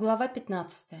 Глава 15.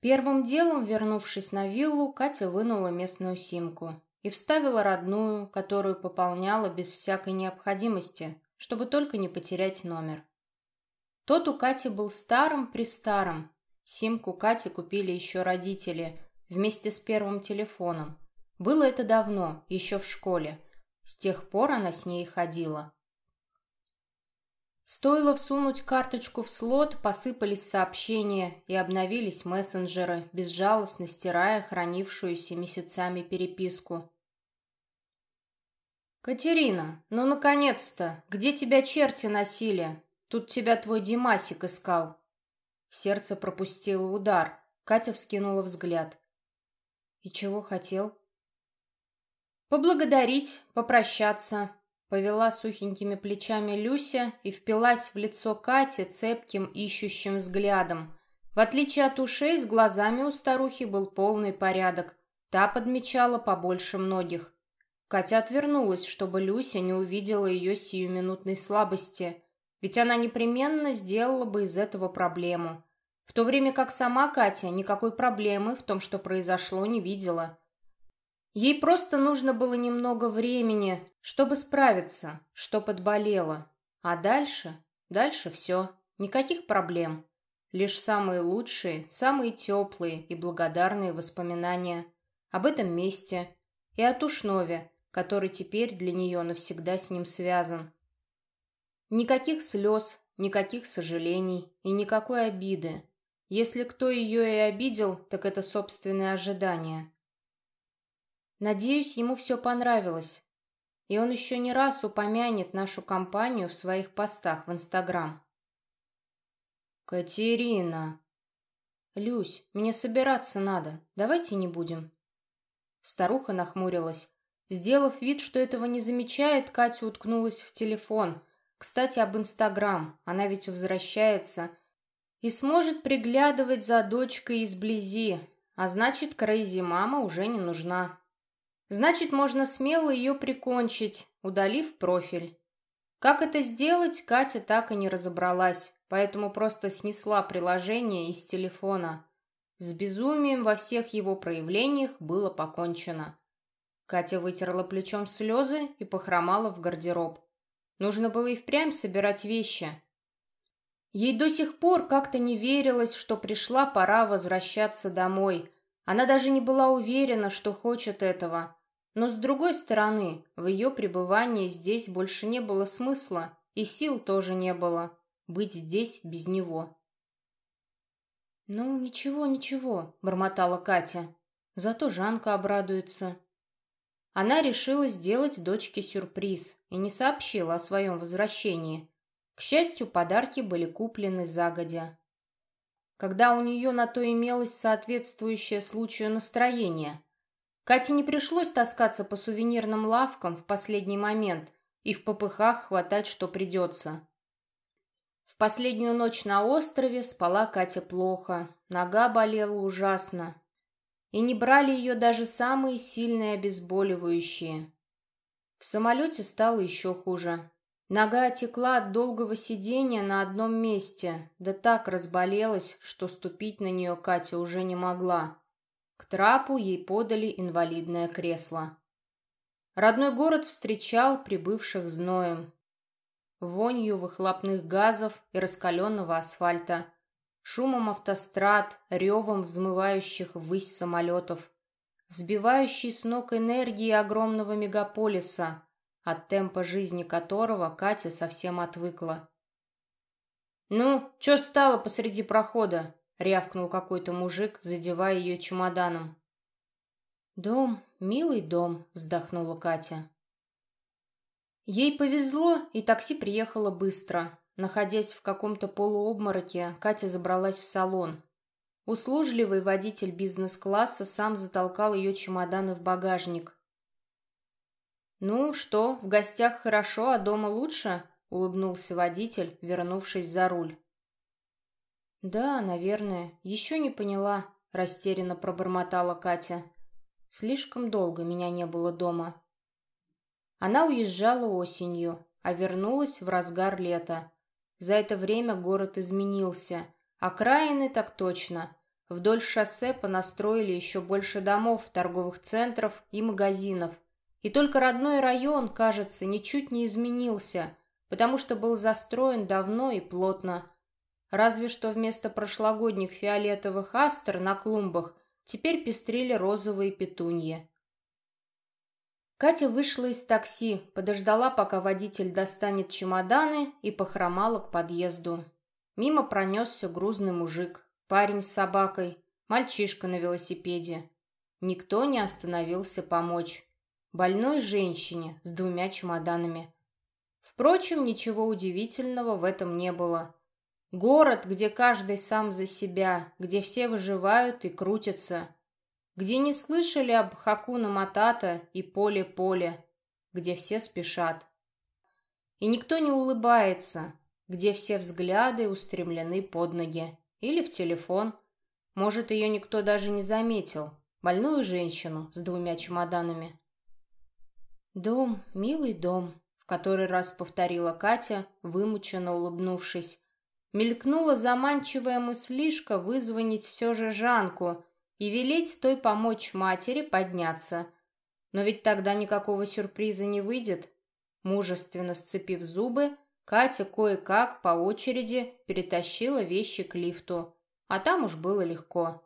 Первым делом, вернувшись на виллу, Катя вынула местную симку и вставила родную, которую пополняла без всякой необходимости, чтобы только не потерять номер. Тот у Кати был старым-престарым. Симку Кате купили еще родители, вместе с первым телефоном. Было это давно, еще в школе. С тех пор она с ней ходила. Стоило всунуть карточку в слот, посыпались сообщения и обновились мессенджеры, безжалостно стирая хранившуюся месяцами переписку. «Катерина, ну наконец-то! Где тебя черти носили? Тут тебя твой Димасик искал!» Сердце пропустило удар. Катя вскинула взгляд. «И чего хотел?» «Поблагодарить, попрощаться, Повела сухенькими плечами Люся и впилась в лицо Кати цепким ищущим взглядом. В отличие от ушей, с глазами у старухи был полный порядок. Та подмечала побольше многих. Катя отвернулась, чтобы Люся не увидела ее сиюминутной слабости, ведь она непременно сделала бы из этого проблему. В то время как сама Катя никакой проблемы в том, что произошло, не видела. Ей просто нужно было немного времени, чтобы справиться, что подболело. А дальше? Дальше все. Никаких проблем. Лишь самые лучшие, самые теплые и благодарные воспоминания об этом месте и о Тушнове, который теперь для нее навсегда с ним связан. Никаких слез, никаких сожалений и никакой обиды. Если кто ее и обидел, так это собственные ожидания. Надеюсь, ему все понравилось. И он еще не раз упомянет нашу компанию в своих постах в Инстаграм. «Катерина!» «Люсь, мне собираться надо. Давайте не будем». Старуха нахмурилась. Сделав вид, что этого не замечает, Катя уткнулась в телефон. Кстати, об Инстаграм. Она ведь возвращается и сможет приглядывать за дочкой изблизи. А значит, Крейзи мама уже не нужна. Значит, можно смело ее прикончить, удалив профиль. Как это сделать, Катя так и не разобралась, поэтому просто снесла приложение из телефона. С безумием во всех его проявлениях было покончено. Катя вытерла плечом слезы и похромала в гардероб. Нужно было и впрямь собирать вещи. Ей до сих пор как-то не верилось, что пришла пора возвращаться домой. Она даже не была уверена, что хочет этого. Но с другой стороны, в ее пребывании здесь больше не было смысла, и сил тоже не было. Быть здесь без него. «Ну, ничего, ничего», — бормотала Катя. «Зато Жанка обрадуется». Она решила сделать дочке сюрприз и не сообщила о своем возвращении. К счастью, подарки были куплены загодя. Когда у нее на то имелось соответствующее случаю настроение, Кате не пришлось таскаться по сувенирным лавкам в последний момент и в попыхах хватать, что придется. В последнюю ночь на острове спала Катя плохо, нога болела ужасно. И не брали ее даже самые сильные обезболивающие. В самолете стало еще хуже. Нога отекла от долгого сидения на одном месте, да так разболелась, что ступить на нее Катя уже не могла. К трапу ей подали инвалидное кресло. Родной город встречал прибывших зноем. Вонью выхлопных газов и раскаленного асфальта, шумом автострад, ревом взмывающих ввысь самолетов, сбивающей с ног энергии огромного мегаполиса, от темпа жизни которого Катя совсем отвыкла. «Ну, чё стало посреди прохода?» — рявкнул какой-то мужик, задевая ее чемоданом. «Дом, милый дом», — вздохнула Катя. Ей повезло, и такси приехало быстро. Находясь в каком-то полуобмороке, Катя забралась в салон. Услужливый водитель бизнес-класса сам затолкал ее чемоданы в багажник. «Ну что, в гостях хорошо, а дома лучше?» — улыбнулся водитель, вернувшись за руль. «Да, наверное. Еще не поняла», — растерянно пробормотала Катя. «Слишком долго меня не было дома». Она уезжала осенью, а вернулась в разгар лета. За это время город изменился. Окраины так точно. Вдоль шоссе понастроили еще больше домов, торговых центров и магазинов. И только родной район, кажется, ничуть не изменился, потому что был застроен давно и плотно. Разве что вместо прошлогодних фиолетовых астр на клумбах теперь пестрили розовые петуньи. Катя вышла из такси, подождала, пока водитель достанет чемоданы и похромала к подъезду. Мимо пронесся грузный мужик, парень с собакой, мальчишка на велосипеде. Никто не остановился помочь. Больной женщине с двумя чемоданами. Впрочем, ничего удивительного в этом не было. Город, где каждый сам за себя, где все выживают и крутятся – где не слышали об Хакуна Матата и Поле-Поле, где все спешат. И никто не улыбается, где все взгляды устремлены под ноги или в телефон. Может, ее никто даже не заметил, больную женщину с двумя чемоданами. «Дом, милый дом», — в который раз повторила Катя, вымученно улыбнувшись. Мелькнула заманчивая мыслишка вызвонить все же Жанку — и велеть той помочь матери подняться. Но ведь тогда никакого сюрприза не выйдет. Мужественно сцепив зубы, Катя кое-как по очереди перетащила вещи к лифту, а там уж было легко.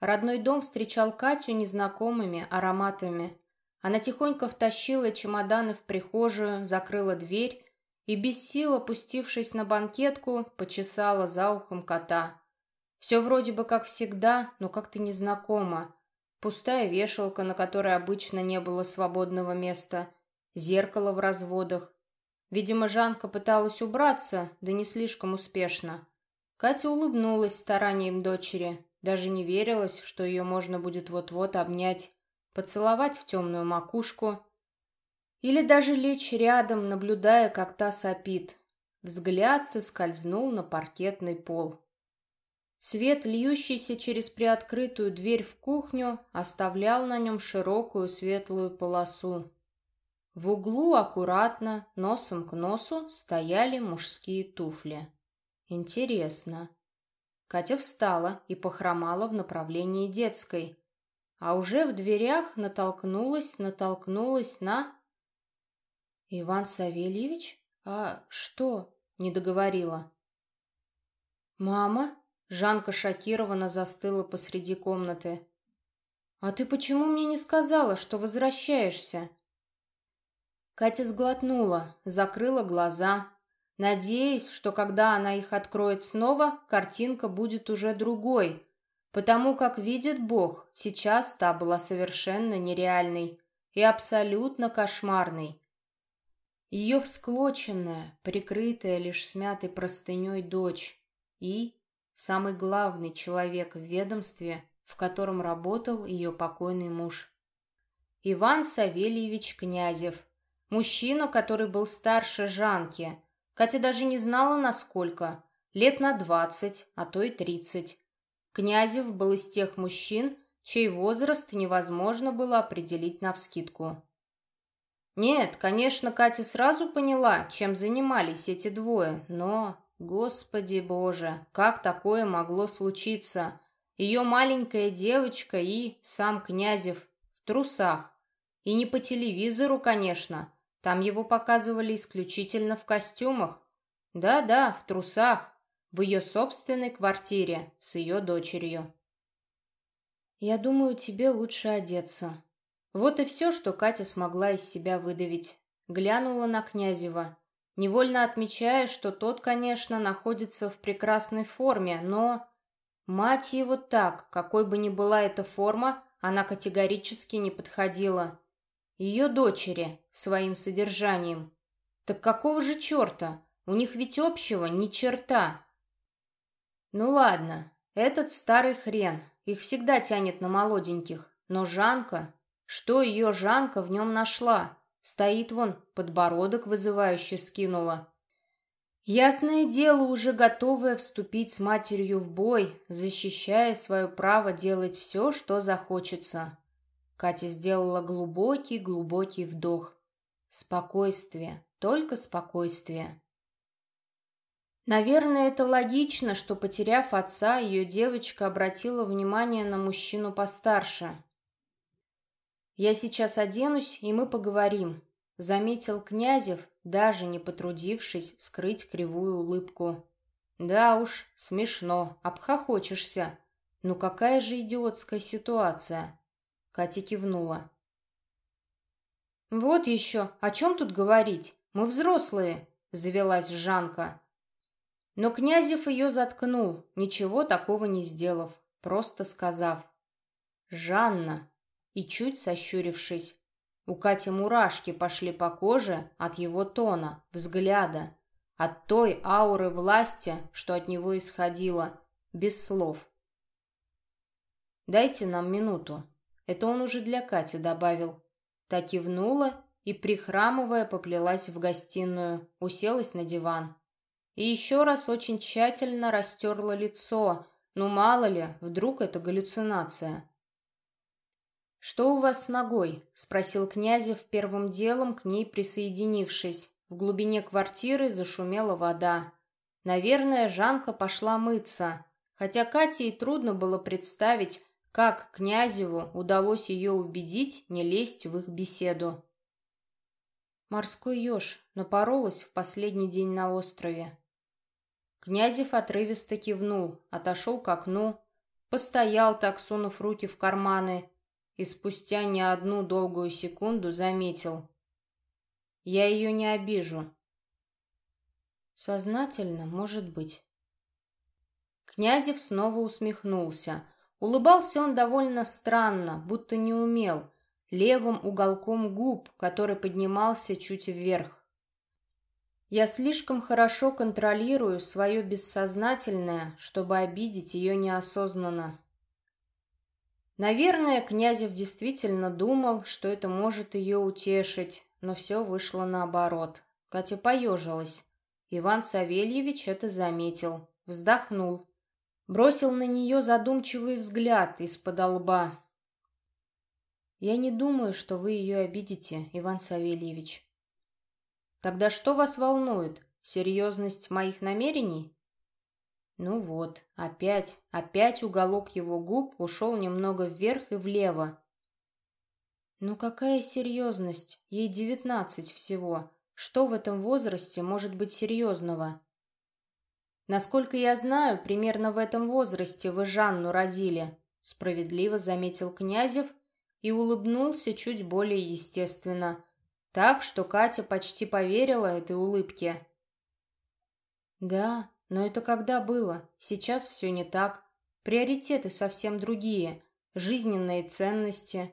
Родной дом встречал Катю незнакомыми ароматами. Она тихонько втащила чемоданы в прихожую, закрыла дверь и, без сил опустившись на банкетку, почесала за ухом кота. Все вроде бы как всегда, но как-то незнакомо. Пустая вешалка, на которой обычно не было свободного места, зеркало в разводах. Видимо, Жанка пыталась убраться, да не слишком успешно. Катя улыбнулась старанием дочери, даже не верилась, что ее можно будет вот-вот обнять, поцеловать в темную макушку или даже лечь рядом, наблюдая, как та сопит. Взгляд соскользнул на паркетный пол. Свет, льющийся через приоткрытую дверь в кухню, оставлял на нем широкую светлую полосу. В углу аккуратно, носом к носу, стояли мужские туфли. Интересно. Катя встала и похромала в направлении детской, а уже в дверях натолкнулась, натолкнулась на... «Иван Савельевич? А что?» — не договорила. «Мама?» Жанка шокированно застыла посреди комнаты. «А ты почему мне не сказала, что возвращаешься?» Катя сглотнула, закрыла глаза, надеясь, что когда она их откроет снова, картинка будет уже другой, потому как видит Бог, сейчас та была совершенно нереальной и абсолютно кошмарной. Ее всклоченная, прикрытая лишь смятой простыней дочь и самый главный человек в ведомстве, в котором работал ее покойный муж. Иван Савельевич Князев, мужчина, который был старше Жанки, Катя даже не знала, насколько, лет на двадцать, а то и тридцать. Князев был из тех мужчин, чей возраст невозможно было определить навскидку. Нет, конечно, Катя сразу поняла, чем занимались эти двое, но Господи Боже, как такое могло случиться? Ее маленькая девочка и сам Князев в трусах. И не по телевизору, конечно. Там его показывали исключительно в костюмах. Да-да, в трусах. В ее собственной квартире с ее дочерью. «Я думаю, тебе лучше одеться». Вот и все, что Катя смогла из себя выдавить. Глянула на Князева невольно отмечая, что тот, конечно, находится в прекрасной форме, но... Мать его так, какой бы ни была эта форма, она категорически не подходила. Ее дочери, своим содержанием. Так какого же черта? У них ведь общего ни черта. Ну ладно, этот старый хрен, их всегда тянет на молоденьких. Но Жанка, что ее Жанка в нем нашла? Стоит вон, подбородок вызывающе скинула. Ясное дело, уже готовая вступить с матерью в бой, защищая свое право делать все, что захочется. Катя сделала глубокий-глубокий вдох. Спокойствие, только спокойствие. Наверное, это логично, что, потеряв отца, ее девочка обратила внимание на мужчину постарше. «Я сейчас оденусь, и мы поговорим», — заметил Князев, даже не потрудившись скрыть кривую улыбку. «Да уж, смешно, обхохочешься. Ну какая же идиотская ситуация?» Катя кивнула. «Вот еще, о чем тут говорить? Мы взрослые», — завелась Жанка. Но Князев ее заткнул, ничего такого не сделав, просто сказав «Жанна!» и чуть сощурившись. У Кати мурашки пошли по коже от его тона, взгляда, от той ауры власти, что от него исходило, без слов. «Дайте нам минуту». Это он уже для Кати добавил. Так кивнула и, прихрамывая, поплелась в гостиную, уселась на диван. И еще раз очень тщательно растерла лицо. Ну, мало ли, вдруг это галлюцинация. «Что у вас с ногой?» — спросил Князев первым делом, к ней присоединившись. В глубине квартиры зашумела вода. Наверное, Жанка пошла мыться. Хотя Кате и трудно было представить, как Князеву удалось ее убедить не лезть в их беседу. Морской еж напоролась в последний день на острове. Князев отрывисто кивнул, отошел к окну, постоял так, сунув руки в карманы, и спустя не одну долгую секунду заметил. «Я ее не обижу». «Сознательно, может быть». Князев снова усмехнулся. Улыбался он довольно странно, будто не умел, левым уголком губ, который поднимался чуть вверх. Я слишком хорошо контролирую свое бессознательное, чтобы обидеть ее неосознанно. Наверное, Князев действительно думал, что это может ее утешить, но все вышло наоборот. Катя поежилась. Иван Савельевич это заметил, вздохнул. Бросил на нее задумчивый взгляд из-под лба. «Я не думаю, что вы ее обидите, Иван Савельевич», Тогда что вас волнует? Серьезность моих намерений? Ну вот, опять, опять уголок его губ ушел немного вверх и влево. Ну какая серьезность? Ей девятнадцать всего. Что в этом возрасте может быть серьезного? Насколько я знаю, примерно в этом возрасте вы Жанну родили, справедливо заметил Князев и улыбнулся чуть более естественно, так что Катя почти поверила этой улыбке. Да, но это когда было? Сейчас все не так. Приоритеты совсем другие. Жизненные ценности.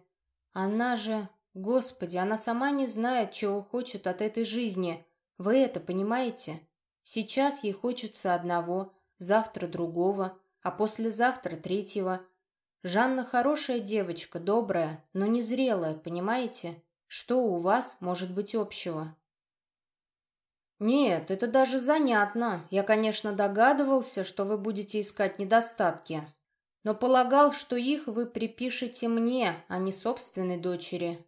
Она же... Господи, она сама не знает, чего хочет от этой жизни. Вы это понимаете? Сейчас ей хочется одного, завтра другого, а послезавтра третьего. Жанна хорошая девочка, добрая, но незрелая, понимаете? Что у вас может быть общего? Нет, это даже занятно. Я, конечно, догадывался, что вы будете искать недостатки, но полагал, что их вы припишете мне, а не собственной дочери.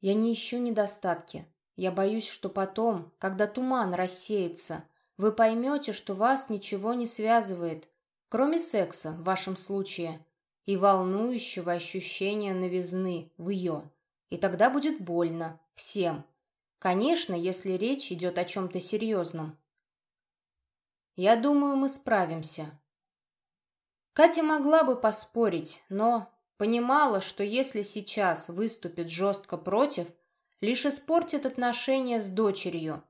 Я не ищу недостатки. Я боюсь, что потом, когда туман рассеется, вы поймете, что вас ничего не связывает, кроме секса в вашем случае, и волнующего ощущения новизны в ее. И тогда будет больно. Всем. Конечно, если речь идет о чем-то серьезном. Я думаю, мы справимся. Катя могла бы поспорить, но понимала, что если сейчас выступит жестко против, лишь испортит отношения с дочерью.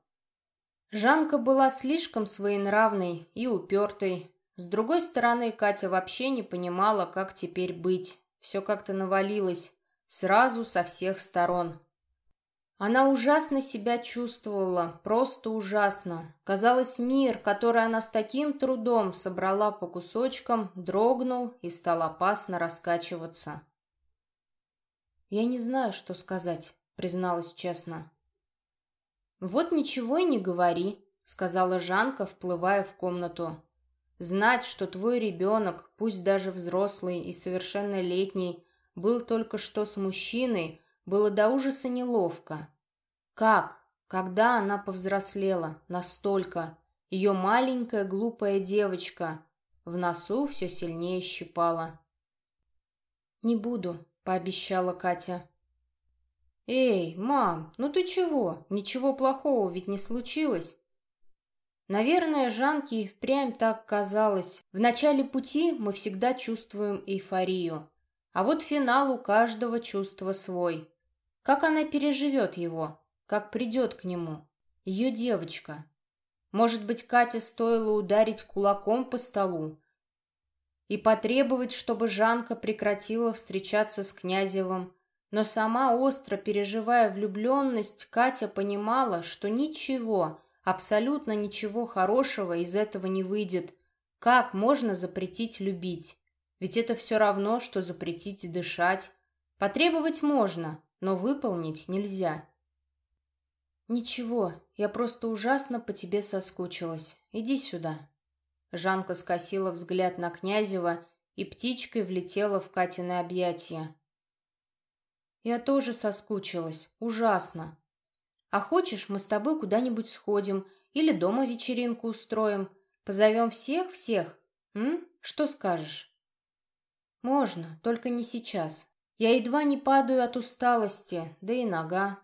Жанка была слишком своенравной и упертой. С другой стороны, Катя вообще не понимала, как теперь быть. Все как-то навалилось. Сразу со всех сторон. Она ужасно себя чувствовала, просто ужасно. Казалось, мир, который она с таким трудом собрала по кусочкам, дрогнул и стал опасно раскачиваться. «Я не знаю, что сказать», — призналась честно. «Вот ничего и не говори», — сказала Жанка, вплывая в комнату. «Знать, что твой ребенок, пусть даже взрослый и совершеннолетний, был только что с мужчиной, было до ужаса неловко. Как? Когда она повзрослела? Настолько? Ее маленькая глупая девочка. В носу все сильнее щипала. «Не буду», — пообещала Катя. «Эй, мам, ну ты чего? Ничего плохого ведь не случилось?» Наверное, Жанке и впрямь так казалось. В начале пути мы всегда чувствуем эйфорию. А вот финал у каждого чувства свой. Как она переживет его? Как придет к нему? Ее девочка. Может быть, Кате стоило ударить кулаком по столу и потребовать, чтобы Жанка прекратила встречаться с Князевым, но сама остро переживая влюбленность, Катя понимала, что ничего, абсолютно ничего хорошего из этого не выйдет. Как можно запретить любить? Ведь это все равно, что запретить дышать. Потребовать можно, но выполнить нельзя. «Ничего, я просто ужасно по тебе соскучилась. Иди сюда». Жанка скосила взгляд на Князева и птичкой влетела в Катины объятия. Я тоже соскучилась. Ужасно. А хочешь, мы с тобой куда-нибудь сходим или дома вечеринку устроим? Позовем всех-всех? Что скажешь? Можно, только не сейчас. Я едва не падаю от усталости, да и нога.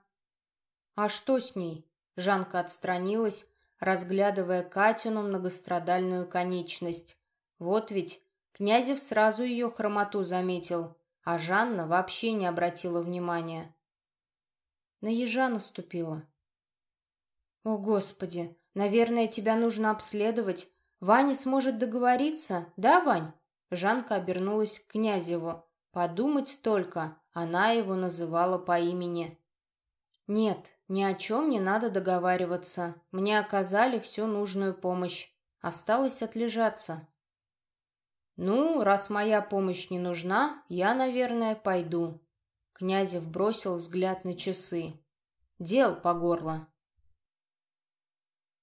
А что с ней? Жанка отстранилась, разглядывая Катину многострадальную конечность. Вот ведь Князев сразу ее хромоту заметил а Жанна вообще не обратила внимания. На ежа наступила. «О, Господи! Наверное, тебя нужно обследовать. Ваня сможет договориться, да, Вань?» Жанка обернулась к Князеву. Подумать только, она его называла по имени. «Нет, ни о чем не надо договариваться. Мне оказали всю нужную помощь. Осталось отлежаться». «Ну, раз моя помощь не нужна, я, наверное, пойду». Князев бросил взгляд на часы. «Дел по горло».